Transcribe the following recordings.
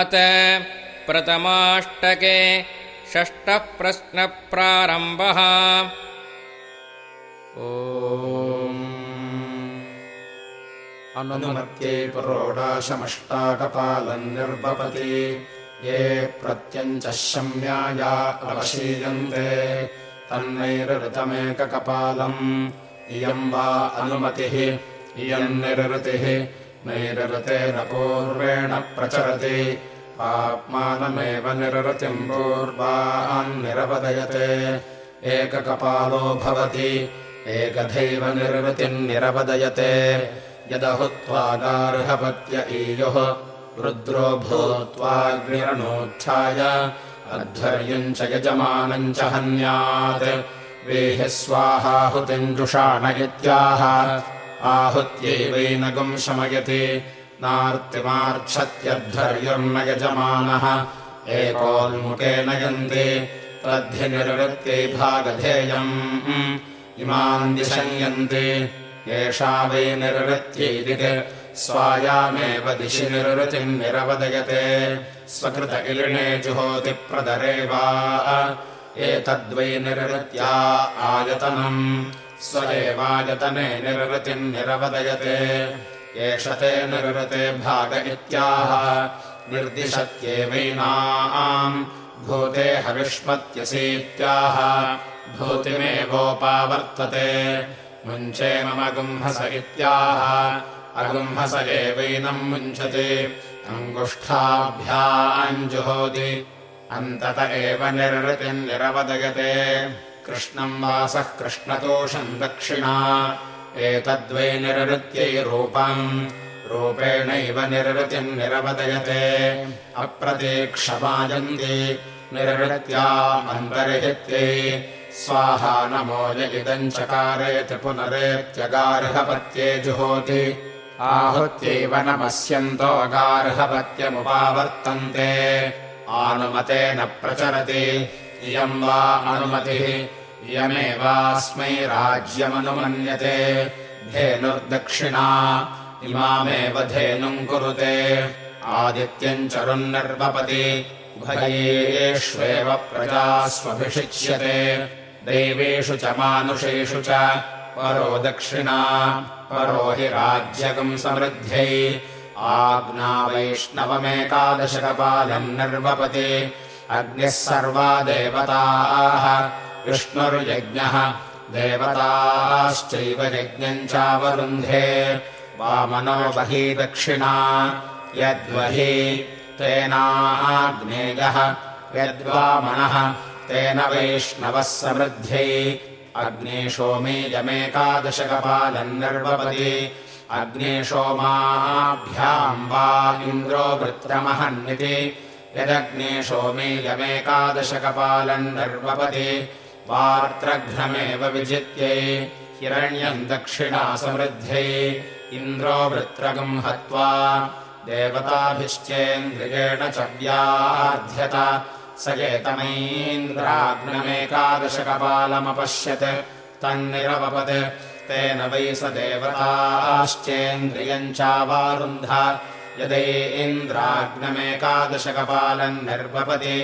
अत प्रथमाष्टके षष्ठः प्रश्नप्रारम्भः अनुमत्यै पुरोडाशमष्टाकपालम् निर्भवति ये प्रत्यञ्चः शम्याया अवशीयन्ते तन्नैरृतमेककपालम् इयम् वा अनुमतिः इयम् निरृतिः नैरृतेन पूर्वेण प्रचरति। आत्मानमेव निरृतिम् पूर्वान्निरवदयते एककपालो भवति एकथैव निरृतिम् निरवदयते। यदहुत्वा गार्हपत्य ईयुः रुद्रो भूत्वाग्निरनोत्थाय अध्वर्यम् च यजमानम् च हन्यात्। वेः स्वाहाहुतिम् जुषाण इत्याह आहुत्यैवैनगुम् शमयति नार्तिमार्च्छत्यध्वर्यम् न यजमानः एकोन्मुखेन यन्ति तद्धिनिर्वृत्यै भागधेयम्। इमाम् दिशन्यन्ति एषा वै निर्वृत्यै स्वायामेव दिशि निर्वृतिम् निरवदयते। स्वकृत इलिणे जुहोतिप्रदरे वा। एतद्वै निर्वृत्या आयतनम् स्व एवायतने निर्वृतिम् निरवदयते। एष ते निर्वृते भाग इत्याह। निर्दिशत्येवैनाम् भूते हविष्मत्यसीत्याह। भूतिमेवोपावर्तते। मुञ्चे मम गुम्हस इत्याह। अगुम्हस एवैनम् मुञ्चति। अङ्गुष्ठाभ्याञ्जुहोति। अन्तत एव निर्वृतिम् निरवदयते कृष्णम् वासः कृष्णतोषम् दक्षिणा। एतद्वै निर्वृत्यै रूपम् रूपेणैव निर्वृतिम् निरवदयते। अप्रतीक्षमायन्ति निर्वृत्या अन्तर्हित्यै। स्वाहा नमोज इदम् चकारयति पुनरेत्यगार्हपत्ये जुहोति। आहुत्यैव नमस्यन्तो गार्हपत्यमुपावर्तन्ते। आनुमतेन प्रचरति इयम् वा अनुमतिः इयमेवास्मै राज्यमनुमन्यते। धेनुर्दक्षिणा इमामेव धेनुम् कुरुते। आदित्यम् चरुन्निर्वपति उभयेष्वेव प्रजास्वभिषिच्यते। दैवेषु च मानुषेषु च परो दक्षिणा परो हि राज्यकम् समृद्ध्यै। आज्ञा वैष्णवमेकादशकपालम् निर्वपति अग्निः सर्वा देवताः। विष्णुर्यज्ञः। देवताश्चैव यज्ञम् चावरुन्धे। वामनो बही दक्षिणा। यद्वहि तेनाग्नेयः यद्वामनः तेन वैष्णवः समृद्ध्यै। अग्नेशोमेयमेकादशकपालम् निर्वपति अग्नेशोमाभ्याम् वा इन्द्रो वृत्रमहन्निति यदग्नेशोमेयमेकादशकपालम् निर्वपति वार्त्रघ्नमेव विजित्यै हिरण्यम् दक्षिणा समृद्ध्यै इन्द्रो वृत्रगम् हत्वा देवताभिश्चेन्द्रियेण च व्याध्यत स एतमैन्द्राग्नमेकादशकपालमपश्यत् तन्निरवपत् तेन वै स देवताश्चेन्द्रियम् चावारुन्ध यदै इन्द्राग्नमेकादशकपालम् निर्वपति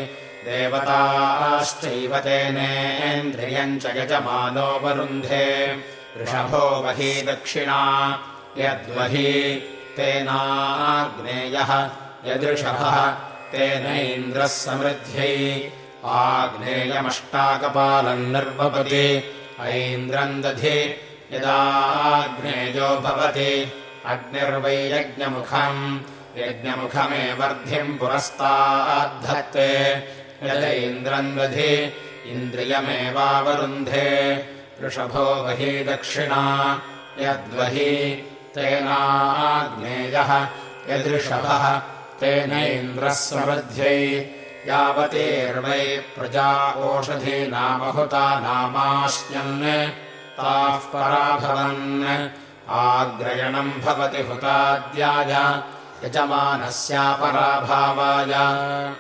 देवताश्चैव तेनेन्द्रियम् च यजमानोपरुन्धे ऋषभो वही दक्षिणा यद्वहि तेनाग्नेयः यदृषभः तेनैन्द्रः समृद्ध्यै। आग्नेयमष्टाकपालम् निर्वपति ऐन्द्रम् दधि यदाग्नेयो भवति अग्निर्वै यज्ञमुखम् यज्ञमुखमे वर्धिम् पुरस्ताद्धत्ते। यदैन्द्रम् दधि इन्द्रियमेवावरुन्धे। वृषभो वही दक्षिणा यद्वहि तेनाग्नेयः यदृषभः तेनैन्द्रः समृद्ध्यै यावतेर्वै प्रजा ओषधीनामहुता नामाश्यन् ताः पराभवन् आग्रयणम् भवति हुताद्याय। यजमानस्यापराभावाय।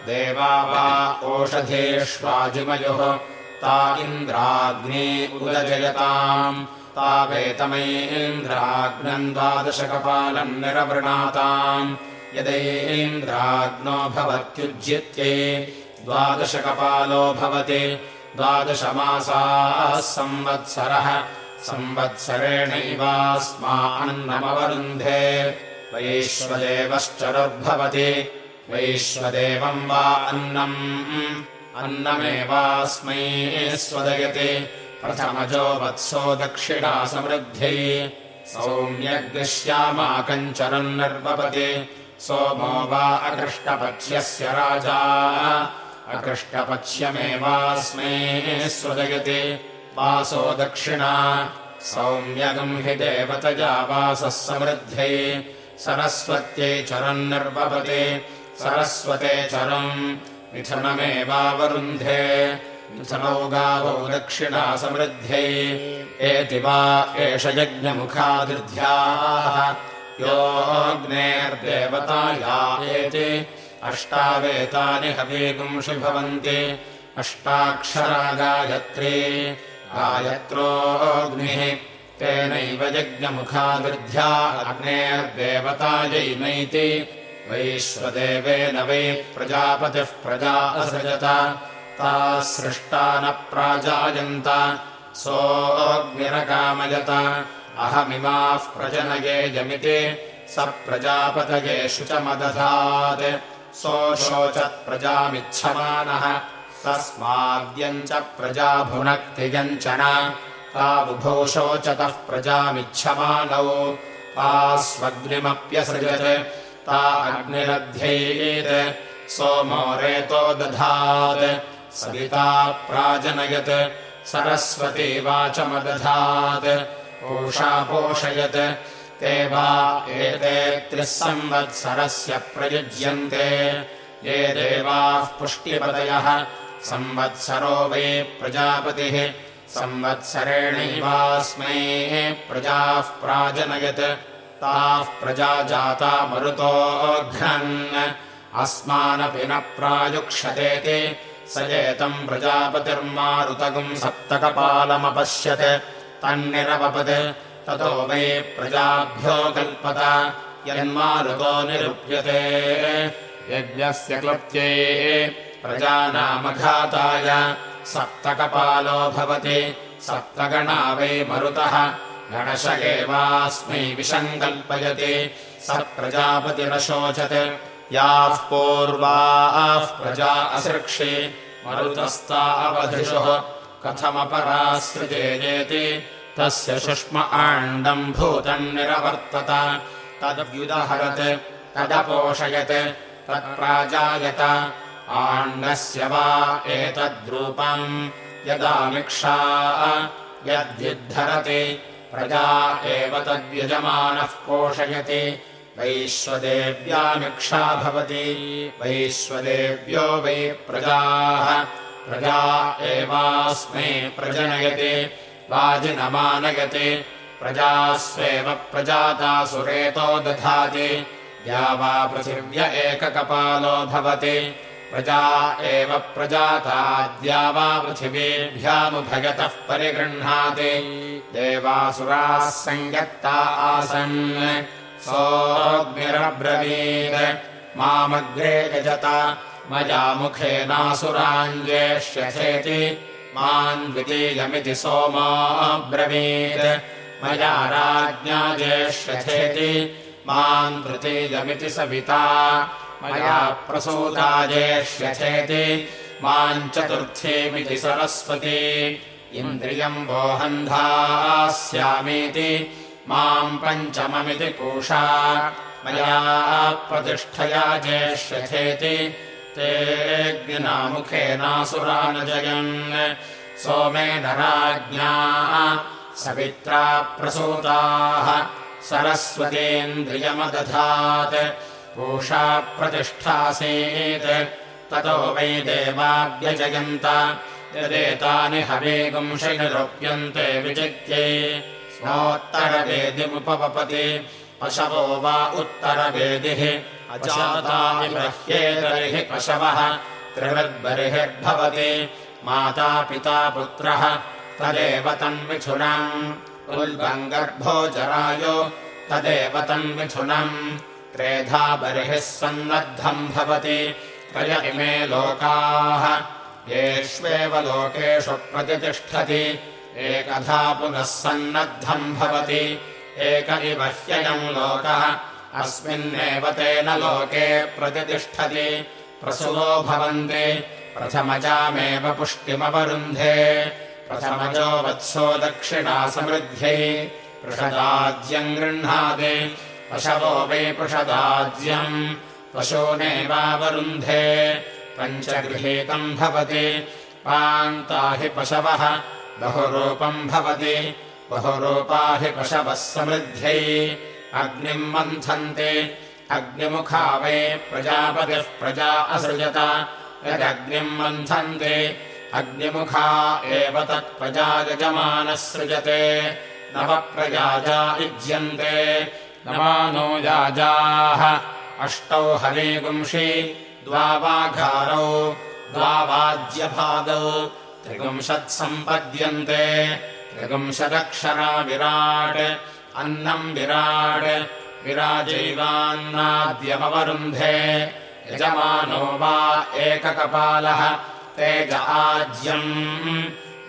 देवा वा ओषधेष्वाजिमयुः। ता इन्द्राग्ने उदजयताम्। तावेतमैन्द्राग्नम् द्वादशकपालम् निरवृणाताम्। यदैन्द्राग्नो भवत्युज्यत्ये द्वादशकपालो भवति। द्वादशमासाः संवत्सरः संवत्सरेणैवास्मान्नमवरुन्धे। वैश्वदेवश्चरुर्भवति वैश्वदेवम् वा अन्नम्। अन्नमेवास्मै स्वदयति। प्रथमजो वत्सो दक्षिणा समृद्ध्यै सौम्यग्श्यामाकञ्चरम् निर्वपति सोमो वा अकृष्टपक्ष्यस्य राजा। अकृष्टपक्ष्यमेवास्मै स्वदयति वासो दक्षिणा। सौम्यगम् हि देवतया वासः समृद्ध्यै सरस्वत्यै चरम् निर्वपति। सरस्वते चरम्। मिथुनमेवावरुन्धे। मिथुनौ गावौ दक्षिणा समृद्ध्यै एति वा एष यज्ञमुखादिध्याः। योऽग्नेर्देवताया एति। अष्टावेतानि हवीगुंषि भवन्ति। अष्टाक्षरा गायत्री गायत्रोऽग्निः तेनैव यज्ञमुखादिर्ध्या अग्नेर्देवतायैनैति वैश्वदेवेन वै प्रजापतिः प्रजा असृजत। ताः सृष्टा न प्राजायन्त। सोऽग्निरकामयत। अहमिमाः प्रजनयेयमिति। स प्रजापतये शुचमदधात् सोऽशोचत्प्रजामिच्छमानः तस्माद्यम् च प्रजाभुनक्तियञ्चन ताबुभौ शोचतः प्रजामिच्छमानौ तास्वग्निमप्यसृजत् ता अग्निरध्यैत् सोमो रेतो दधात् सविता प्राजनयत् सरस्वती वाचमदधात् पूषा पोषयत् ते वा एते त्रिः संवत्सरस्य प्रयुज्यन्ते ये देवाः पुष्ट्यपदयः संवत्सरो वै प्रजापतिः। संवत्सरेणैवास्मै प्रजाः प्राजनयत्। ताः प्रजा जाता मरुतोऽघ्नन् अस्मानपि न प्रायुक्षतेति। स एतम् प्रजापतिर्मारुतगुम् सप्तकपालमपश्यत्। तन्निरपपत् ततो वै प्रजाभ्यो कल्पत। यन्मारुतो निरुप्यते। यज्ञस्य क्लृप्त्यै प्रजानामघाताय। सप्तकपालो भवति। सप्तगणा वै मरुतः। गणश एवास्मै विषम् कल्पयति स प्रजापतिरशोचत्। याः पूर्वाः प्रजा असृक्षि। मरुतस्ता अवधिषुः। कथमपरासृजेयेति तस्य शुष्म आण्डम् भूतम् निरवर्तत। तद्व्युदहरत्। तदपोषयत्। तत्प्राजायत आण्डस्य वा एतद्रूपम् यदामिक्षा यद्युद्धरति प्रजा एव तद्यजमानः पोषयति। वैश्वदेव्यामिक्षा भवति वैश्वदेव्यो वै प्रजाः। प्रजा एवास्मै प्रजनयति वाजिनमानयति। प्रजास्वेव प्रजातासुरेतो दधाति या वा पृथिव्य एककपालो भवति प्रजा एव प्रजाताद्या वा पृथिवीभ्यामुभयतः परिगृह्णाति। देवासुराः सञ्जत्ता आसन्। सोऽग्निरब्रवीत्। मामग्रे यजत। मया मुखेनासुराञ्जेष्यथेति माम् द्वितीयमिति सोमाब्रवीत् मया राज्ञा जेष्यथेति माम् तृतीयमिति सविता मया प्रसूता जेष्यथेति माम् चतुर्थीमिति सरस्वती। इन्द्रियम् वोहन्धास्यामीति माम् पञ्चममिति पूषा। मया प्रतिष्ठया जेष्यथेति तेऽग्निनामुखेनासुरानजयन् सोमेन राज्ञा सवित्रा प्रसूताः सरस्वतीन्द्रियमदधात् पूषा प्रतिष्ठासीत्। ततो वै देवाव्यजयन्त यदेतानि हवेगुंशि निरूप्यन्ते विजित्यै। स्वोत्तरवेदिमुपवपति पशवो वा उत्तरवेदिः। अचातानिबह्येतर्हि पशवः। त्रिवद्बर्हिर्भवति माता पिता पुत्रः। तदेव तन्मिथुनम् उल्बम् गर्भो जरायो। तदेव तन्मिथुनम् त्रेधा बर्हिः सन्नद्धम् भवति। त्रय इमे लोकाः। येष्वेव लोकेषु प्रतितिष्ठति। एकधा पुनः सन्नद्धम् भवति। एक इव ह्ययम् लोकः। अस्मिन्नेव तेन लोके प्रतितिष्ठति। प्रसुवो भवन्ति। प्रथमजामेव पुष्टिमवरुन्धे। प्रथमजो वत्सो दक्षिणा समृद्ध्यै पृषदाज्यम् गृह्णाति पशवो वै पृषदाज्यम्। पशूनेवावरुन्धे पञ्चगृहीतम् भवति। पान्ता हि पशवः बहुरूपम् भवति। बहुरूपा हि पशवः समृद्ध्यै। अग्निम् मन्थन्ति। अग्निमुखा वै प्रजापतिः प्रजा असृजत। यदग्निम् मन्थन्ति। अग्निमुखा एव तत्प्रजा यजमानः सृजते। नवप्रयाजा युज्यन्ते नमानो याजाः। अष्टौ हरेगुंषि द्वावाघारौ द्वावाज्यभागौ त्रिगुंशत्सम्पद्यन्ते त्रिगुंशदक्षरा विराट् अन्नम् विराट् विराजैवान्नाद्यमवरुन्धे यजमानो वा एककपालः तेज आज्यम्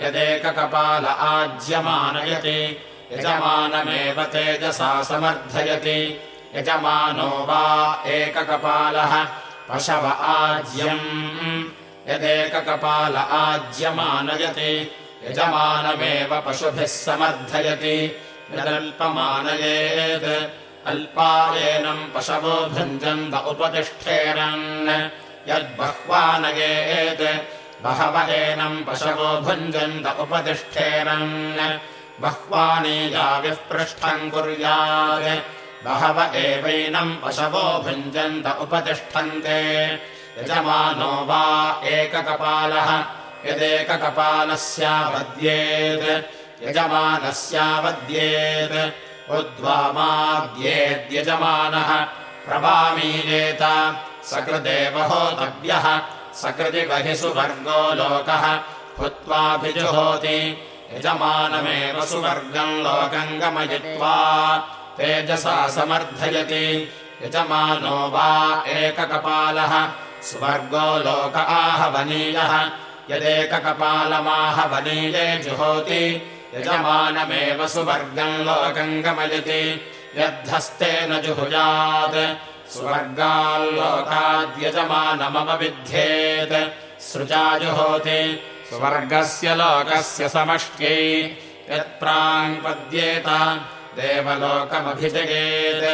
यदेककपाल आज्यमानयति यजमानमेव तेजसा समर्थयति। यजमानो वा एककपालः पशव आज्यम्। यदेककपाल आज्यमानयति। यजमानमेव पशुभिः समर्थयति। यदल्पमानयेत्। अल्पायेनम् पशवो भुञ्जन्त उपतिष्ठेरन्। यद्बह्वानयेत्। बहव एनम् पशवो भुञ्जन्त उपतिष्ठेरन् बह्वानि याविः पृष्ठम् कुर्यात्। बहव एवैनम् पशवो भुञ्जन्त उपतिष्ठन्ते। यजमानो वा एककपालः यदेककपालस्यावद्येत् यजमानस्यावद्येत् उद्वामाद्येद्यजमानः प्रवामीयेत सकृदेव होतव्यः सकृति बहि सुवर्गो लोकः हुत्वाभिजुहोति यजमानमेव सुवर्गम् लोकम् गमयित्वा तेजसा समर्थयति। यजमानो वा एककपालः। स्वर्गो लोक आहवनीयः। यदेककपालमाहवनीये जुहोति। यजमानमेव सुवर्गम् लोकम् गमयति यद्धस्तेन जुहुयात्। स्वर्गाल्लोकाद्यजमानमवविध्येत्। सृजा जुहोति स्वर्गस्य लोकस्य समष्ट्यै यत्प्राङ्पद्येत देवलोकमभिजयेत्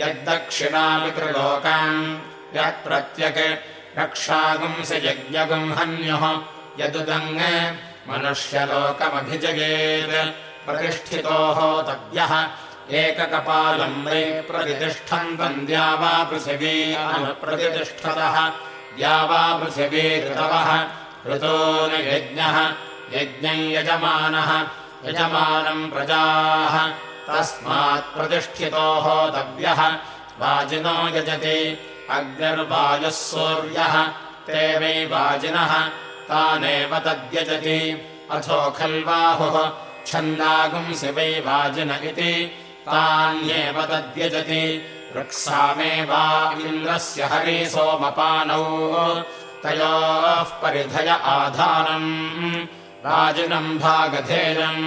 यद्दक्षिणामितृलोकम् यत्प्रत्यक् रक्षागुंसि यज्ञगुम् यदुदङ् मनुष्यलोकमभिजयेत् प्रतिष्ठितो होतव्यः एककपालम् वै प्रतितिष्ठन्तम् द्यावा पृथिवी प्रतितिष्ठतः द्यावा पृथिवी ऋतवः ऋतो न यज्ञः यज्ञम् यजमानः यजमानम् प्रजाः। तस्मात् प्रतिष्ठितो होतव्यः वाजिनो यजति अग्निर्वायुः सूर्यः। ते वै वाजिनः तानेव तद्यजति। अथो छन्दागुंसि वै वाजिन इति। तान्येव तद्यजति। वृक्सामेवा इन्द्रस्य हरि सोमपानौ तयोः परिधय आधानम्। वाजिनम् भागधेयम्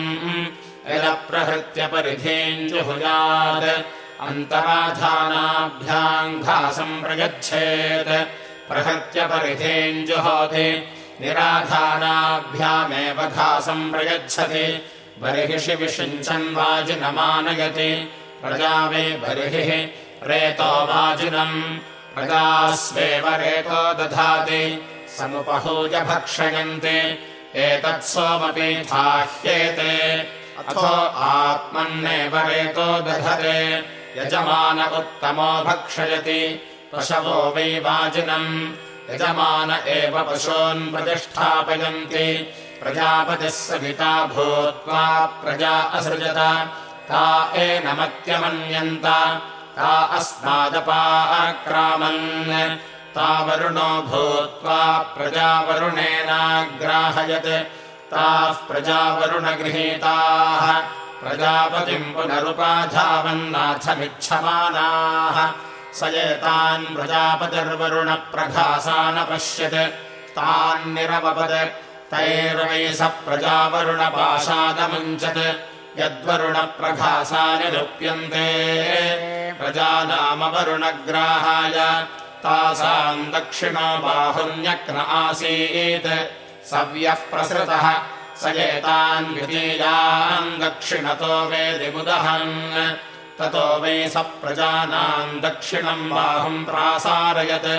यदप्रहृत्य परिधीम् जुहुयात् अन्तराधानाभ्याम् घासम् प्रहृत्य परिधीम् जुहोति निराधानाभ्यामेव घासम् प्रयच्छति। बर्हिषि विषिञ्चन् वाजिनमानयति। प्रजा वै बर्हिः रेतो वाजिनम् प्रजास्वेव रेतो दधाति समुपहूय भक्षयन्ति एतत्सोमपि थाह्येते। अथो आत्मन्नेव रेतो दधते यजमान उत्तमो भक्षयति पशवो वै वाजिनम्। यजमान एव पशून् प्रतिष्ठापयन्ति प्रजापतिः सविता भूत्वा प्रजा असृजत ता एनमत्यमन्यन्त ता अस्मादपाक्रामन् ता वरुणो भूत्वा प्रजावरुणेनाग्राहयत्। ताः प्रजावरुणगृहीताः। प्रजापतिम् पुनरुपाधावन्नाथमिच्छमानाः स एतान् प्रजापतिर्वरुणप्रघासानपश्यत्। तान्निरवपत्। तैर्वै स प्रजावरुणपाशादमुञ्चत् यद्वरुणप्रघासानि रुप्यन्ते प्रजानामवरुणग्राहाय तासाम् दक्षिणो बाहुन्यक्न आसीत्। सव्यः प्रसृतः स एतान् द्वितीयान् दक्षिणतो वेदिमुदहन् ततो वै स प्रजानाम् दक्षिणम् बाहुम् प्रासारयत्।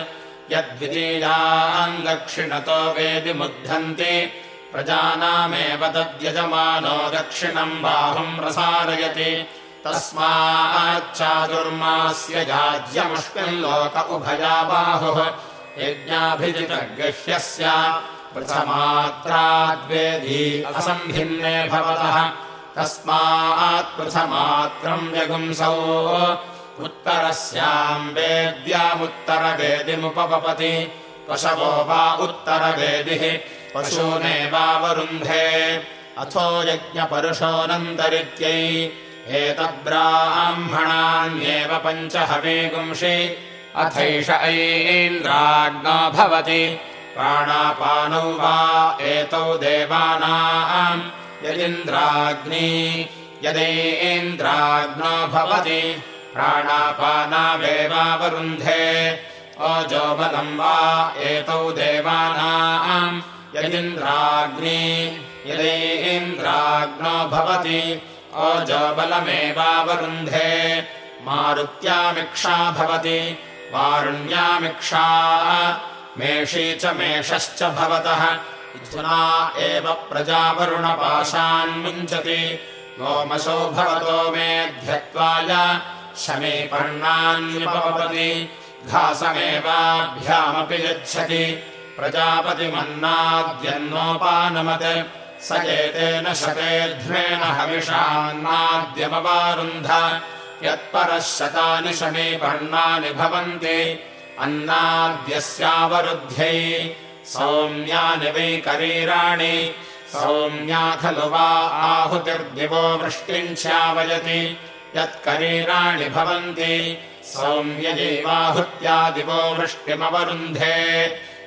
यद्वितीयान् दक्षिणतो वेदिमुद्धन्ति प्रजानामेव तद्यजमानो दक्षिणम् बाहुम् प्रसारयति तस्माच्चादुर्मास्य याज्यमुष्मिल्लोक उभया बाहुः। यज्ञाभिजितगह्यस्य प्रथमात्राद्वेदी असम्भिन्ने भवतः। तस्मात् प्रथमात्रम् व्यगुंसौ उत्तरस्याम् वेद्यामुत्तरवेदिमुपपति पशवो वा उत्तरवेदिः पशूनेवावरुन्धे अथो यज्ञपरुषोऽनन्तरित्यै। एतद्ब्राह्मणान्येव पञ्च हवेगुंषि अथैष ऐन्द्राग्नो भवति। प्राणापानौ वा एतौ देवानाम् यदिन्द्राग्नी यदेन्द्राग्नो भवति। प्राणापानावेवावरुन्धे अजोबलम् वा एतौ देवानाम् यदिन्द्राग्नी यदेन्द्राग्नो भवति ओजोबलमेवावरुन्धे मारुत्यामिक्षा भवति वारुण्यामिक्षा मेषी च मेषश्च भवतः एव प्रजावरुणपाशान्मुञ्चति गोमशो भवतो मेध्यत्वाय शमीपर्णान्युपपति घासमेवाभ्यामपि यच्छति प्रजापतिमन्नाद्यन्नोपानमत्। स एतेन शतेध्वेन हविषान्नाद्यमवारुन्ध यत्परः शतानि शमीपर्णानि भवन्ति। अन्नाद्यस्यावरुध्यै सौम्यानि वै करीराणि। सौम्या खलु वा आहुतिर्दिवो वृष्टिम् यत्करीराणि भवन्ति। सौम्यजैवाहुत्या दिवो वृष्टिमवरुन्धे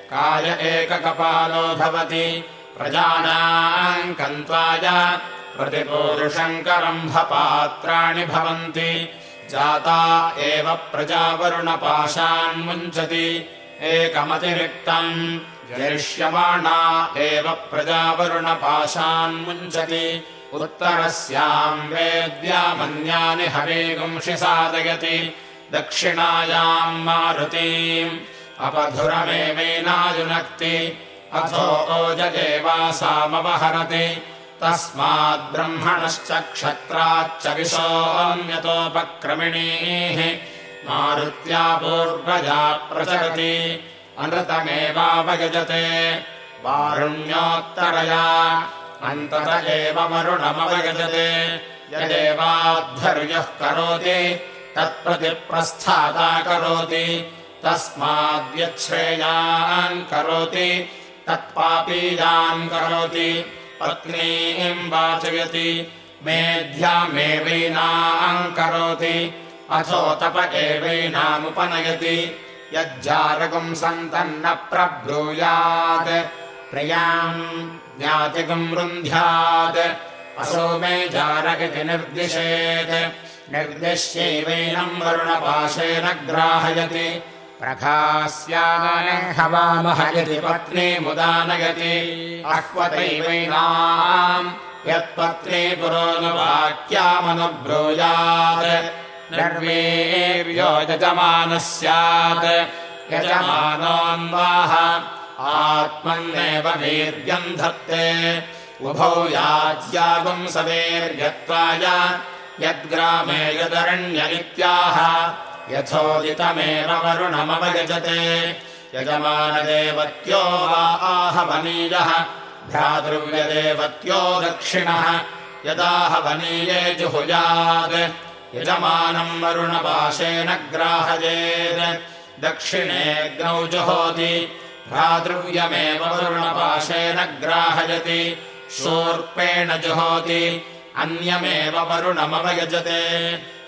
काय एककपालो भवति। प्रजानाम् कन्त्वाय प्रतिपूरुषङ्करम्भपात्राणि भवन्ति। जाता एव प्रजावरुणपाशान्मुञ्चति एकमतिरिक्तम् जरिष्यमाणा एव प्रजावरुणपाशान्मुञ्चति उत्तरस्याम् वेद्यामन्यानि हवेगुंषि साधयति। दक्षिणायाम् मारुतीम् अपधुरमेवैनाजुनक्ति अथो ओजदेवासामवहरति तस्माद्ब्रह्मणश्च क्षत्राच्च विशोऽन्यतोपक्रमिणीः मारुत्या पूर्वजा प्रचरति। अनृतमेवावयजते। वारुण्योत्तरया। अन्तत एव वरुणमवयजते यदेवाद्धर्यः करोति तत्प्रतिप्रस्थाता करोति तस्माद्यच्छ्रेयान् करोति तत्पापीयान् करोति पत्नीम् वाचयति मेध्यामेवैनाम् करोति अथो तप एवैनामुपनयति यज्जारकम् सन्तन्न प्रब्रूयात् प्रियाम् ज्ञातिकम् रुन्ध्यात् असौ मे जार इति निर्दिशेत् निर्दिश्यैवैनम् वरुणपाशेन ग्राहयति प्रखास्याने हवामह इति पत्नी मुदानयति अह्वतैवैनाम् यत्पत्नी पुरोनुवाक्यामनुब्रूयात् निर्वीर्यो यजमानः स्यात् यजमानोन्वाह आत्मन्नेव वीर्यम् धत्ते। उभौ याज्यागुम् सवेर्यत्वाय यद्ग्रामे यदरण्य इत्याह यथोदितमेव वरुणमवयजते। यजमानदेवत्यो वा आहवनीयः भ्रातृव्यदेवत्यो दक्षिणः। यदाहवनीये जुहुयात् यजमानम् वरुणपाशेन ग्राहयेत् दक्षिणेऽग्नौ जुहोति भ्रातृव्यमेव वरुणपाशेन ग्राहयति। शूर्पेण जुहोति अन्यमेव वरुणमवयजते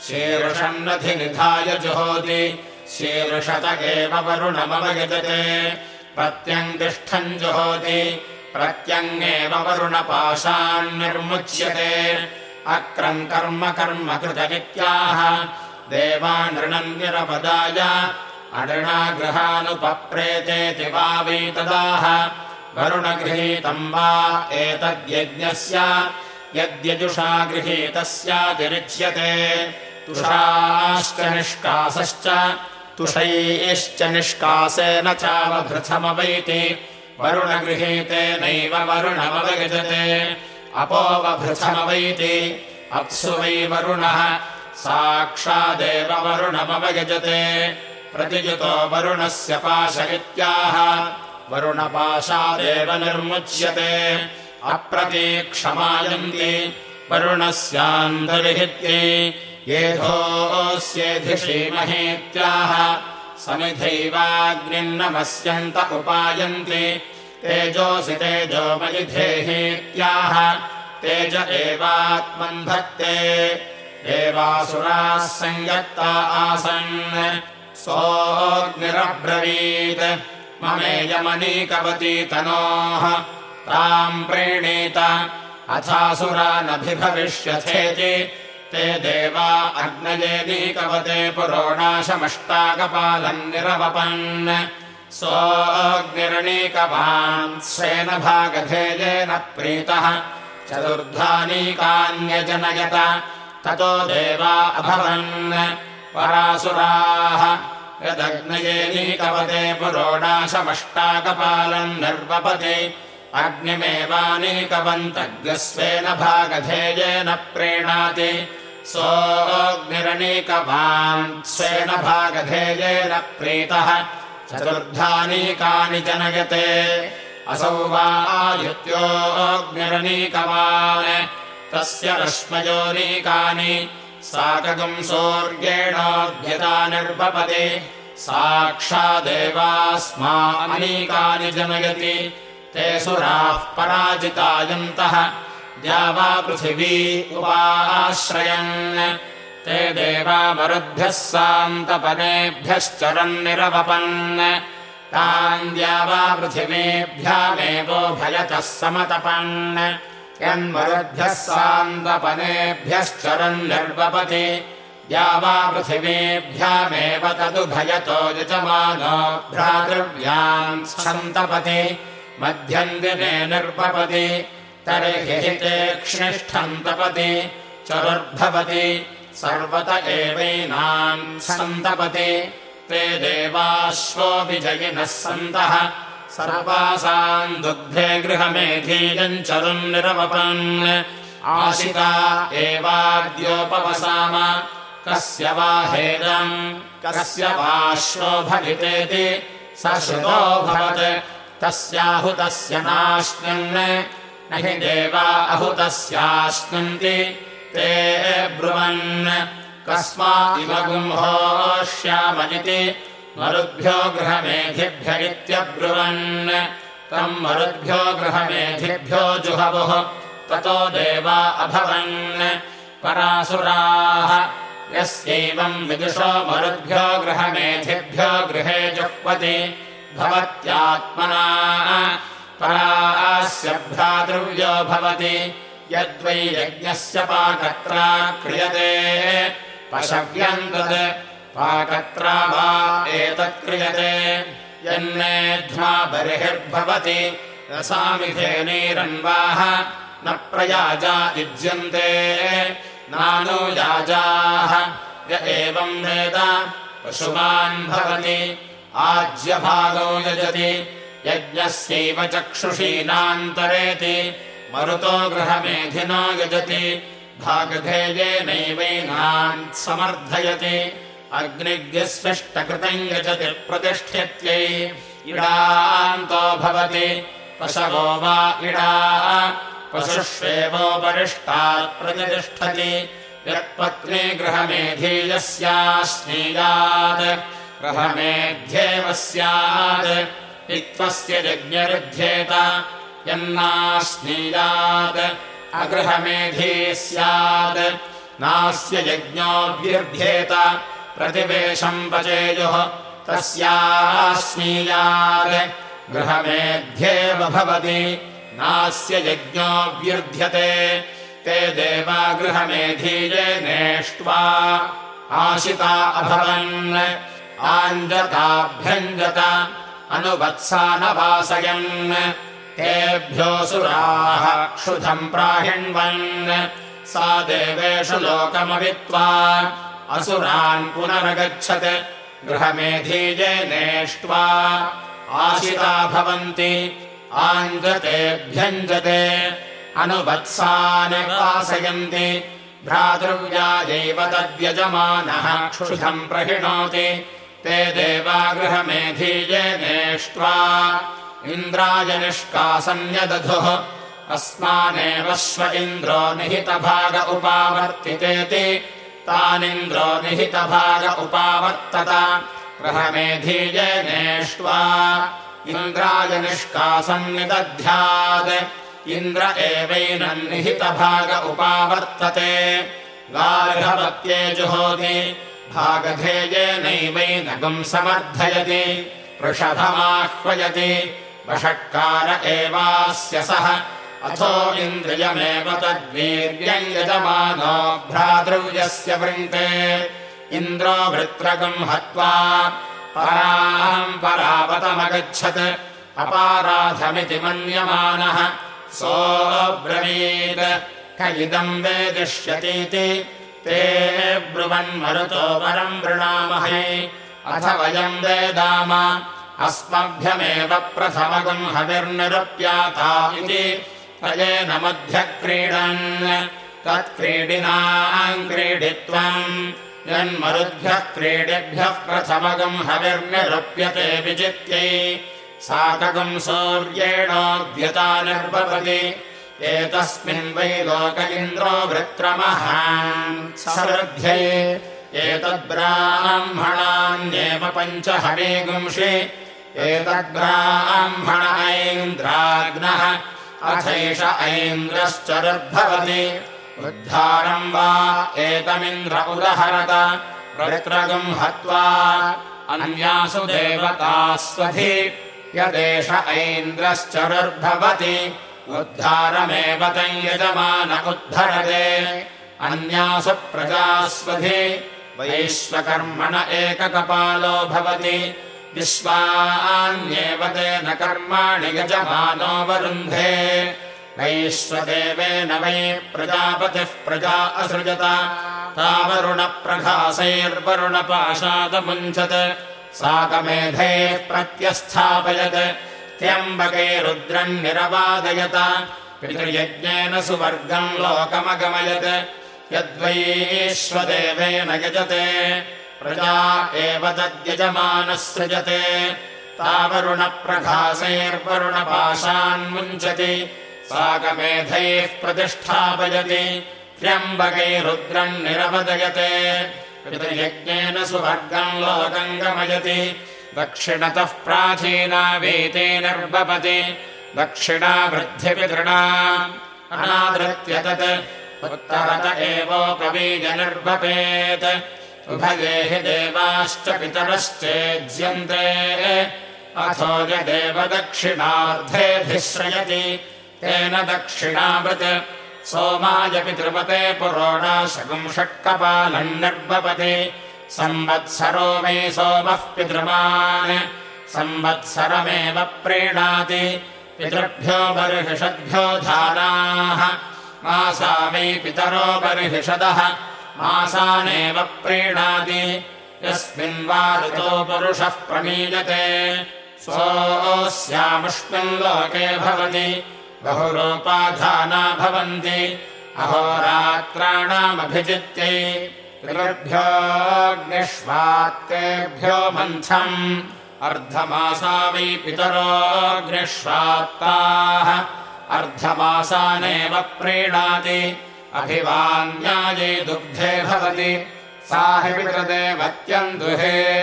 शीर्षन्नधिनिधाय जुहोति। शीर्षत एव वरुणमवगजते प्रत्यङ्तिष्ठम् जुहोति। प्रत्यङ्गेव वरुणपाशान्निर्मुच्यते अक्रम् कर्म कर्म कृतगित्याह देवानृणम् निरपदाय। अनृणागृहानुपप्रेतेति वा वीतदाह वरुणगृहीतम् वा एतद्यज्ञस्य। यद्यजुषा गृहीतस्यातिरिच्यते तुषाश्च निष्कासश्च तुषैश्च निष्कासेन चावभृथमवैति वरुणगृहीतेनैव वरुणमवगजते। अपोवभृथमवैति अप्सु वै वरुणः साक्षादेव वरुणमवगजते। प्रतियुतो वरुणस्य पाशयित्याह वरुणपाशादेव निर्मुच्यते। अप्रतीक्षमायन्ति वरुणस्यान्तर्हित्यै येधोऽस्येधिषीमहेत्याह समिधैवाग्निन्नमस्यन्त उपायन्ति। तेजोऽसि तेजोमयिधेहेत्याह तेज एवात्मन्धत्ते देवासुराः सञ्जत्ता आसन्। सोऽग्निरब्रवीत्। ममेयमनीकवती तनोः। ताम् प्रीणीत। अथासुरानभिभविष्यथेति ते देवा अग्नयेनीकवते पुरोणाशमष्टाकपालम् निरवपन्। सोऽग्निर्णीकवान् स्वेन भागधेयेन प्रीतः। चतुर्धानीकान्यजनयत। ततो देवा अभवन्। परासुराः यदग्नयेनीकवते पुरोणाशमष्टाकपालम् निर्वपति। अग्निमेवानीकवन्तग्स्वेन भागधेयेन प्रीणाति सोऽग्निरनीकवान् स्वेन भागधेयेन प्रीतः। चतुर्धानीकानि जनयते। असौ वा आदित्योऽग्निरनीकवान् तस्य रश्मयोनीकानि साकगम् सौर्येणोऽभ्यता निर्वपति। साक्षादेवास्मानीकानि जनयति। ते सुराः पराजितायन्तः द्यावा पृथिवी उपाश्रयन्। ते देवामरुद्भ्यः सान्तपनेभ्यश्चरन्निरवपन् तान् द्यावा पृथिवीभ्यामेवोभयतः समतपन्। यन्मरुद्भ्यः सान्तपनेभ्यश्चरन्निर्वपति द्यावा पृथिवीभ्यामेव तदुभयतो यजमानो भ्रातृव्यान् सन्तपति मध्यम् दिने निर्पपति तर्हि ते क्ष्णिष्ठम् तपति चरुर्भवति सर्वत एवैनाम् सन्तपति। ते देवाश्वो विजयिनः सन्तः सर्वासाम् दुग्धे गृहमेधीयम् चरुम् निरवपन् आशिता एवाद्योपवसाम कस्य वा हेदम् कस्य वाश्वो भवितेति स श्रुतोऽभवत् तस्याहुतस्य नाश्नन् न हि देवा अहुतस्याश्नन्ति ते ब्रुवन्। कस्मादिव गुम्होष्यामनिति मरुद्भ्यो गृहमेधिभ्य इत्यब्रुवन् तम् मरुद्भ्यो गृहमेधिभ्यो जुहवुः ततो देवा अभवन्। परासुराः यस्यैवम् विदुषो मरुद्भ्यो गृहमेधिभ्यो गृहे जुह्वति भवत्यात्मना परास्य भ्रातृव्यो भवति। यद्वै यज्ञस्य पाकत्रा क्रियते पशव्यम् तत् पाकत्रा वा एतत्क्रियते यन्नेध्वा बर्हिर्भवति रसामिधेनीरन्वाः न प्रयाजा युज्यन्ते। नानुयाजाः य एवम् वेद पशुमान् भवति आज्यभागो यजति यज्ञस्यैव चक्षुषीनान्तरेति मरुतो गृहमेधिनो यजति भागधेयेनैवैनान् समर्थयति। अग्निग्यस्विष्टकृतम् यजति प्रतिष्ठ्यत्यै इडान्तो भवति पशवो वा इडा पशुष्वेवोपरिष्टात् प्रतिष्ठति। यत्पत्नी गृहमेधीयस्यास्नीयात् गृहमेध्येव स्यात् इत्त्वस्य यज्ञरुध्येत। यन्नाश्नीयात्। अगृहमेधी स्यात्। नास्य यज्ञोऽभ्युध्येत प्रतिवेशम् पचेयुः तस्यास्मीयात् गृहमेध्येव भवति। नास्य यज्ञो व्युध्यते ते देवा गृहमेधीये नेष्ट्वा। आशिता अभवन्। आञ्जताभ्यञ्जत अनुवत्सानवासयन् तेभ्योऽसुराः क्षुधम् प्राहिण्वन्। सा देवेषु लोकमवित्वा असुरान् पुनरगच्छत्। गृहमेधीये नेष्ट्वा आशिता भवन्ति। आञ्जतेभ्यञ्जते अनुवत्सान् वासयन्ति भ्रातृव्यायैव तद्यजमानः क्षुधम् प्रहिणोति ते देवा गृहमेधीये नेष्ट्वा इन्द्राय निष्कासन्यदधुः। अस्मानेव स्व इन्द्रो निहितभाग उपावर्तितेति। तानिन्द्रो निहितभाग उपावर्तत। गृहमेधीये नेष्ट्वा इन्द्राय निष्कासन्निदध्यात्। इन्द्र एवैनन्निहितभाग उपावर्तते। गार्हपत्ये जुहोति भागधेयेनैवैनगम् समर्थयति वृषभमाह्वयति वषट्कार एवास्य सः अथो इन्द्रियमेव तद्वीर्यम् यजमानो भ्रातृव्यस्य वृङ्क्ते। इन्द्रो वृत्रगम् हत्वा पराम् परावतमगच्छत् अपाराधमिति मन्यमानः। सोऽब्रवीत् क इदम् वेदिष्यतीति ते ब्रुवन्मरुतो वरम् वृणामहे। अथ वयम् वेदाम। अस्मभ्यमेव प्रथमगम् हविर्निरुप्याता इति। तयेन मध्यक्रीडन्। तत्क्रीडिनाम् क्रीडित्वम् यन्मरुद्भ्यः क्रीडेभ्यः प्रथमगम् हविर्निरुप्यते विजित्यै साकगम् सूर्येणोऽभ्यता निर्भवति एतस्मिन् वै लोक इन्द्रो वृत्रमहान् समृध्ये एतद्ब्राह्मणान्येव पञ्च हवेगुंषि एतद्ब्राह्मण ऐन्द्राग्नः अथैष ऐन्द्रश्चरुर्भवति वा एतमिन्द्र उदहरत वृत्रगम् हत्वा अन्यासु देवतास्वधि। यदेष ऐन्द्रश्चरुर्भवति उद्धारमेव तम् यजमान उद्धरते। अन्यासु प्रजास्वधि। वैश्वकर्मण एककपालो भवति। विश्वान्येव तेन कर्माणि यजमानो वरुन्धे। वैश्वदेवेन वै प्रजापतिः प्रजा असृजत। तावरुणप्रघासैर्वरुणपाशादमुञ्चत्। साकमेधैः प्रत्यस्थापयत् त्र्यम्बकैरुद्रम् निरवादयत पितृयज्ञेन सुवर्गम् लोकमगमयत्। यद्वैश्वदेवेन यजते प्रजा एव तद्यजमानः सृजते तावरुणप्रघासैर्वरुणपाशान्मुञ्चति साकमेधैः प्रतिष्ठापयति त्र्यम्बकैरुद्रम् निरवदयते पितृयज्ञेन सुवर्गम् लोकम् गमयति दक्षिणतः प्राचीना वीते निर्वपति। दक्षिणा वृद्धिपितृणा अनादृत्य तत्। उत्तरत एवोपवीजनिर्वपेत् उभये हि देवाश्च पितरश्चेज्यन्ते। अथो यदेव दक्षिणार्धेऽधिश्रयति तेन दक्षिणावत्। सोमाय पितृपते पुरोणाशकम् षट्कपालम् निर्वपति संवत्सरो मे सोमः पितृमान्। संवत्सरमेव प्रीणाति। पितृभ्यो बर्हिषद्भ्यो धानाः मासा वै पितरो बर्हिषदः। मासानेव प्रीणाति। यस्मिन् वा ऋतो पुरुषः प्रमीयते। सोऽस्यामुष्मिन् लोके भवति। बहुरूपाधाना भवन्ति। अहोरात्राणामभिजित्यै पितृभ्योऽग्निष्वात्तेभ्यो मन्थम्। अर्धमासा वै पितरोऽग्निष्वात्ताः। अर्धमासानेव प्रीणाति। अभिवान्यायै दुग्धे भवति। सा हि पितृदेवत्यम् दुहे।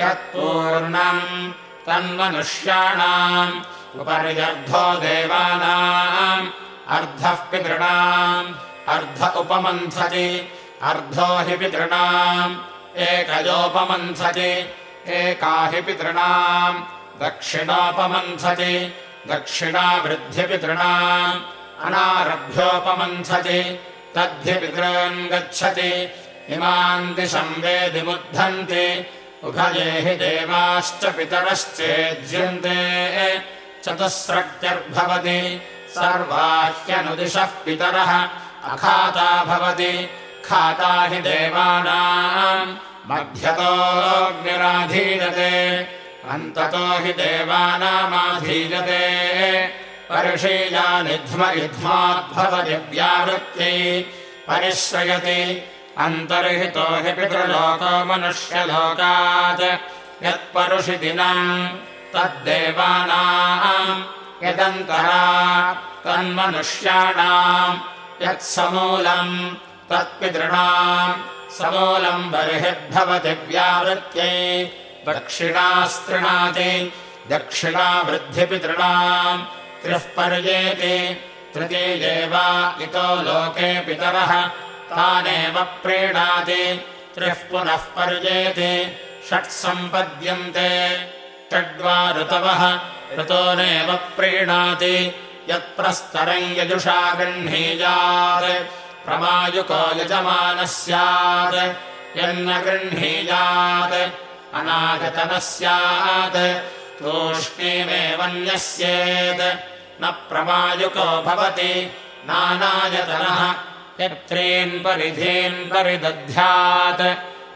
यत्पूर्णम् तन्मनुष्याणाम्। उपर्यर्धो देवानाम्। अर्धः पितृणाम्। अर्ध उपमन्थति अर्धो हि पितृणाम् एकयोपमन्थति एका हि पितॄणाम् दक्षिणोपमन्थति दक्षिणा वृद्धिपितॄणाम् अनारभ्योपमन्थति तद्धि पितॄन् गच्छति इमाम् दिशम् वेदिमुद्धन्ति उभये हि देवाश्च पितरश्चेद्यन्ते चतुस्रक्त्यर्भवति सर्वाह्यनुदिशः पितरः अखाता भवति खाता हि देवानाम्। मध्यतोऽग्निराधीयते। अन्ततो हि देवानामाधीयते। परिशीयानिध्म इध्माद्भवति व्यावृत्यै परिश्रयति। अन्तर्हितो हि पितृलोको मनुष्यलोकात्। यत्परुषिदिनम् तद्देवानाम्। यदन्तरा तन्मनुष्याणाम्। यत्समूलम् तत्पितॄणाम् समूलम् बर्हिर्भवति व्यावृत्यै दक्षिणास्तृणाति दक्षिणा वृद्धिपितॄणाम् त्रिः पर्येति तृतीयेवा इतो लोके पितरः तानेव प्रीणाति त्रिः पुनः पर्येति षट् सम्पद्यन्ते षड्वा ऋतवः ऋतोनेव प्रीणाति यत्प्रस्तरम् यजुषा गृह्णीयात् प्रमायुको यजमानः स्यात् यन्न गृह्णीयात्। अनागतनः स्यात् तूष्णीमेव न्यस्येत् न प्रमायुको भवति। नानायतनः। यत्रीन् परिधीन् परिदध्यात्।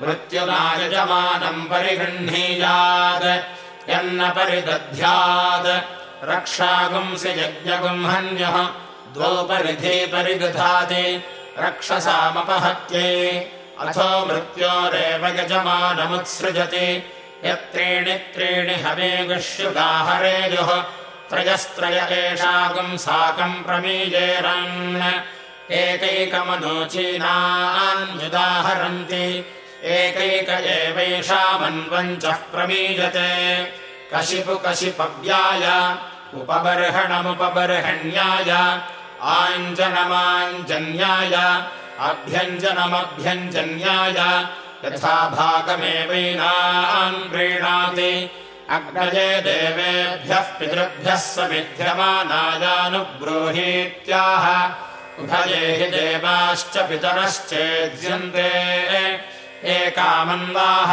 मृत्युनायजमानम् परिगृह्णीयात्। यन्न परिदध्यात्। रक्षागुंसि यज्ञगुंहन्यः। द्वौ परिधि परिदधाति रक्षसामपहत्यै। अथो मृत्योरेव यजमानमुत्सृजति। यत्रीणि त्रीणि हवेगुष्युदाहरेयुः त्रयस्त्रय एषागुम् साकम् प्रमीजेरन्। एकैकमनोचीनान्युदाहरन्ति एकैक एवैषामन्वञ्चः प्रमीयते कशिपु कशिपव्याय उपबर्हणमुपबर्हण्याय आञ्जनमाञ्जन्याय अभ्यञ्जनमभ्यञ्जन्याय यथा भागमेवैनान् प्रीणाति अग्नये देवेभ्यः पितृभ्यः समिध्यमानायानुब्रूहीत्याह उभये हि देवाश्च पितरश्चेद्यन्ते। एकामन्वाः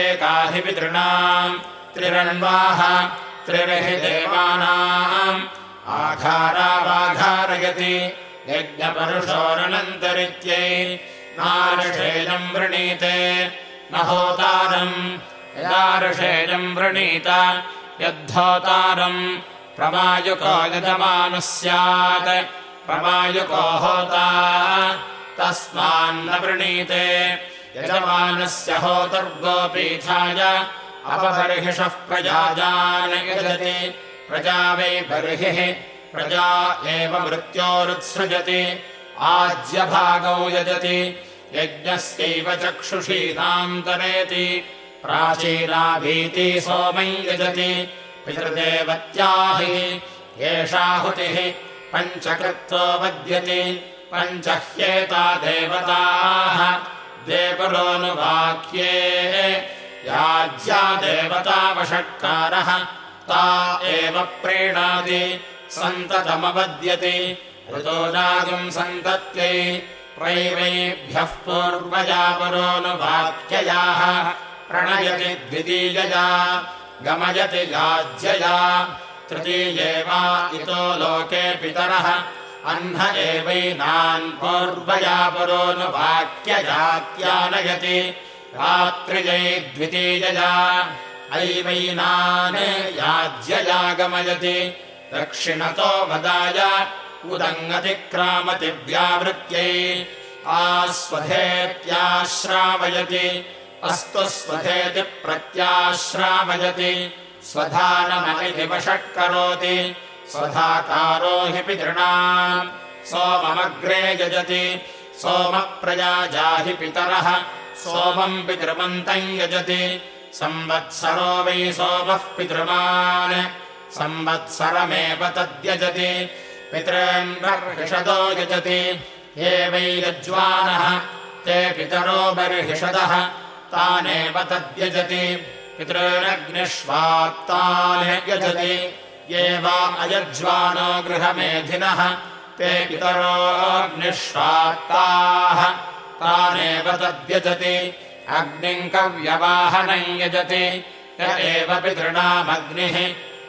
एका हि पितॄणाम् त्रिरण्वाः त्रिर्हि देवानाम् आघारावाघारयति यज्ञपरुषोरनन्तरित्यै नार्षेयम् वृणीते न होतारम् यदार्षेयम् वृणीत यद्धोतारम् प्रमायुको यजमानः स्यात् प्रमायुको होता तस्मान्न वृणीते यजमानस्य होतर्गोपीठाय प्रजाजान यजति प्रजा वै बर्हिः। प्रजा एव मृत्योरुत्सृजति आज्यभागौ यजति। यज्ञस्यैव चक्षुषीनान्तरेति प्राचीना भीति सोमै यजति। पितृदेवत्याहि एषाहुतिः पञ्चकृत्वो वद्यति पञ्चह्येता देवताः देवलोनुवाक्ये। याज्या देवतावषट्कारः ता एव प्रीणाति सन्ततमवद्यति। ऋतोजागम् सन्तत्यै प्रैवैभ्यः पूर्वया पुरोनुवाक्ययाः प्रणयति द्वितीयया गमयति याज्यया तृतीये वा इतो लोके पितरः अह्न एवैनान् पूर्वया पुरोनुवाक्यजात्यानयति रात्रिजै द्वितीयया ऐवैनान् याज्यया गमयति दक्षिणतो वदाय उदङ्गतिक्रामति व्यावृत्यै आस्वधेत्याश्रावयति अस्तु स्वधेति प्रत्याश्रावयति। स्वधानमनिति वषट्करोति स्वधाकारो हि पितॄणाम् सोममग्रे यजति सोमप्रजाजाहि पितरः सोमम् पितृमन्तम् यजति संवत्सरो वै सोमः पितृमान्। संवत्सरमेव तद्यजति। पितॄन्बर्हिषदो यजति। ये वै यज्वानः ते पितरो बर्हिषदः। तानेव तद्यजति। पितॄनग्निष्वाक्तान् यजति। ये वा अयज्वानो गृहमेधिनः ते पितरोऽग्निष्वाक्ताः तानेव तद्यजति अग्निम् कव्यवाहनम् यजति य एव पितृणामग्निः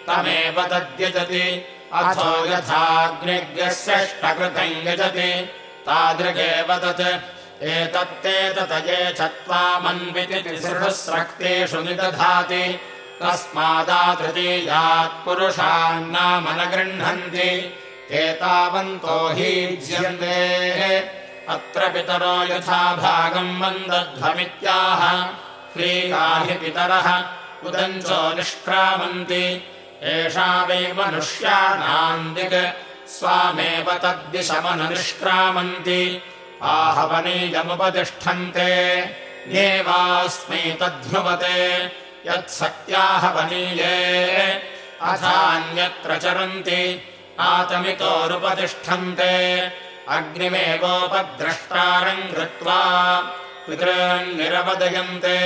तमेव तद्यजति। अथो यथाग्निग्यस्यष्टकृतम् यजति तादृगेव तत्। एतत्ते ततये चत्वामन्विति तिसृस्रक्तेषु निदधाति। तस्मादातृतीयात् पुरुषान्नाम न गृह्णन्ति। एतावन्तो हि ज्यन्ते अत्र पितरो यथा भागम् मन्दध्वमित्याह ह्रीका हि पितरः। उदञ्चो निष्क्रामन्ति। एषा वै मनुष्याणाम् दिक् स्वामेव तद्दिशमनुनिष्क्रामन्ति। आहवनीयमुपतिष्ठन्ते। देवास्मै तद्ध्रुवते। यत्सत्याहवनीये अथान्यत्र चरन्ति। आतमितोरुपतिष्ठन्ते अग्निमेवोपद्रष्टारम् कृत्वा पितॄन्निरपदयन्ते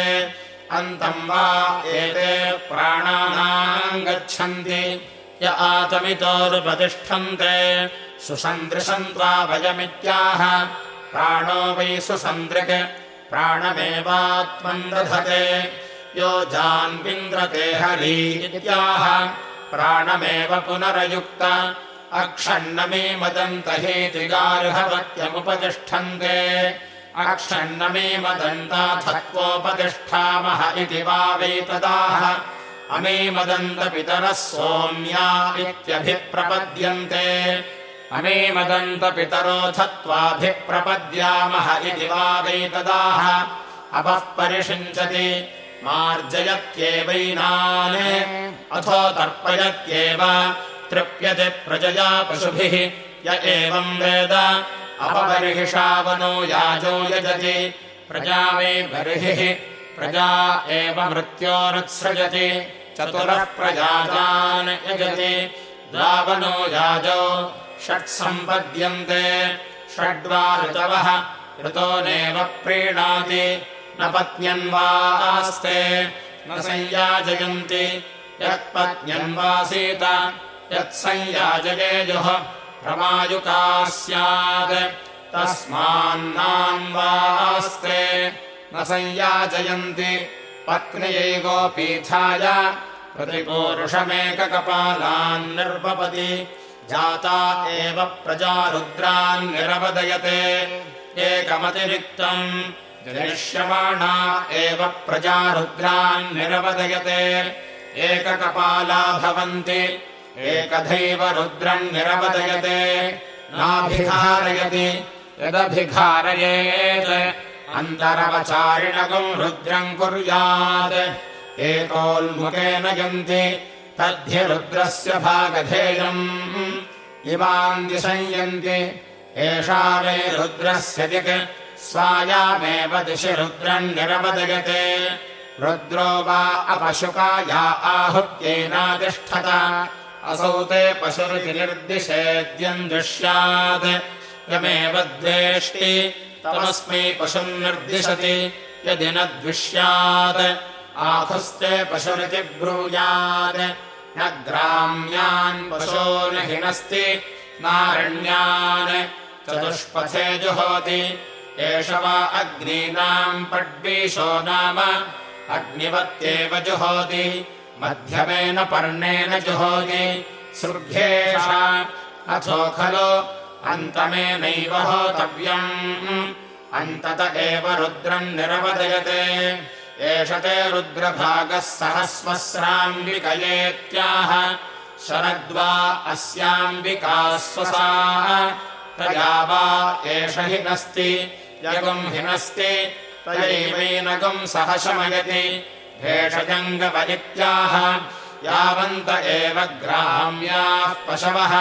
अन्तम् वा एते प्राणानाम् गच्छन्ति। य आतमितोरुपतिष्ठन्ते सुसन्दृशन्त्वा वयमित्याह। प्राणो वै सुसन्दृक् प्राणमेवात्मम् दधते। यो जान्विन्द्रते हरी इत्याह। प्राणमेव पुनरयुक्त अक्षण्णमे मदन्तहेति गार्हवत्यमुपतिष्ठन्ते अक्षण्णमे मदन्ताथत्वोपतिष्ठामः इति वा वेतदाः अमे मदन्तपितरः सोम्या इत्यभिप्रपद्यन्ते। अमे मदन्तपितरोऽथत्वाभिप्रपद्यामः इति वा वेतदाः अपः परिषिञ्चति। मार्जयत्येवैनान्। अथो तर्पयत्येव तृप्यते प्रजया पशुभिः य एवम् वेद। अपबर्हिषावनो याजो यजति। प्रजा वे बर्हिः प्रजा एव मृत्योरुत्सृजति। चतुरः प्रजातान् यजति। द्वावनो याजो षट्सम्पद्यन्ते षड्वा ऋतवः ऋतो नैव प्रीणाति। न पत्न्यन्वास्ते न संयाजयन्ति। यत्पत्न्यन्वासीत यत्संयाजयेयुः प्रमायुका स्यात् तस्मान्नान्वास्ते न संयाजयन्ति। पत्न्यै गोपीठाय प्रतिपूरुषमेककपालान् निर्वपति। जाता एव प्रजारुद्रान् निरवदयते। एकमतिरिक्तम् जनिष्यमाणा एव प्रजारुद्रान् निरवदयते। एककपाला भवन्ति एकधैव रुद्रम् निरवदयते नाभिघारयति यदभिघारयेत् अन्तरवचारिणगम् रुद्रम् कुर्यात्। एकोल्मुखेन यन्ति तद्धि रुद्रस्य भागधेयम्। इमाम् दिशयन्ति एषा रुद्रस्य दिक् स्वायामेव दिशि रुद्रम् निरवदयते। रुद्रो वा अपशुकाया आहुत्येनातिष्ठत असौ ते पशुरिति निर्दिशेद्यम् दृश्यात् यमेव द्वेष्टि तमस्मै पशुम् निर्दिशति यदि न द्विष्यात् आहुस्ते पशुरिति ब्रूयात् न ग्राम्यान् पशून् हिनस्ति नारण्यान्। चतुष्पथे जुहोति एष वा अग्नीनाम् पड्वीशो नाम अग्निवत्येव जुहोति मध्यमेन पर्णेन जुहोति सृभ्येषा अथो खलु। अन्तमेनैव होतव्यम्। अन्तत एव रुद्रम् निरवदयते। एष ते रुद्रभागः सहस्वस्राम्बिकयेत्याह। शरद्वा अस्याम्बिका स्वसा तया वा एष हिनस्ति। यगुम् हिनस्ति। तयैवैनगुम् सह शमयति भेषजङ्गवदित्याह यावन्त एव ग्राम्याः पशवः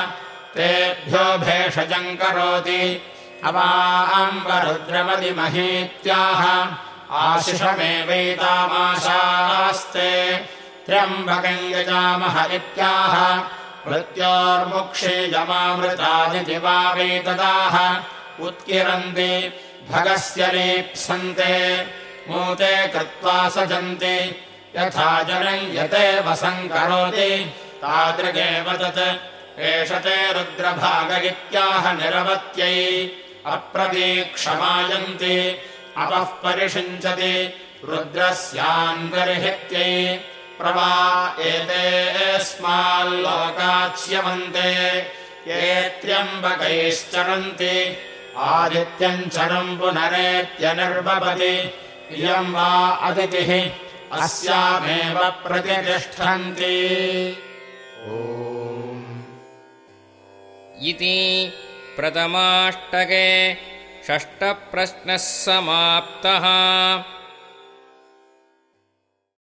तेभ्यो भेषजम् करोति अवाम्बरुद्रमदिमहीत्याह आशिषमेवैतामाशास्ते त्र्यम्बकम् यजामः इत्याह मृत्योर्मुक्षीयमामृतादिति वा वैतदाह उत्किरन्ति भगस्य लीप्सन्ते मूते कृत्वा सजन्ति। यथा जनयते वसङ्करोति तादृगेव तत्। एष ते रुद्रभाग इत्याह निरवत्यै। अप्रतीक्षमायन्ति। अपः परिषिञ्चति। रुद्रस्यान्तर्हित्यै प्रवा एतेऽस्माल्लोकाच्यमन्ते ये त्र्यम्बकैश्चरन्ति आदित्यम् चरम् पुनरेत्यनिर्वपति इयम् वा अदितिः अस्यामेव प्रतितिष्ठन्ति इति प्रथमाष्टके षष्टप्रश्नः समाप्तः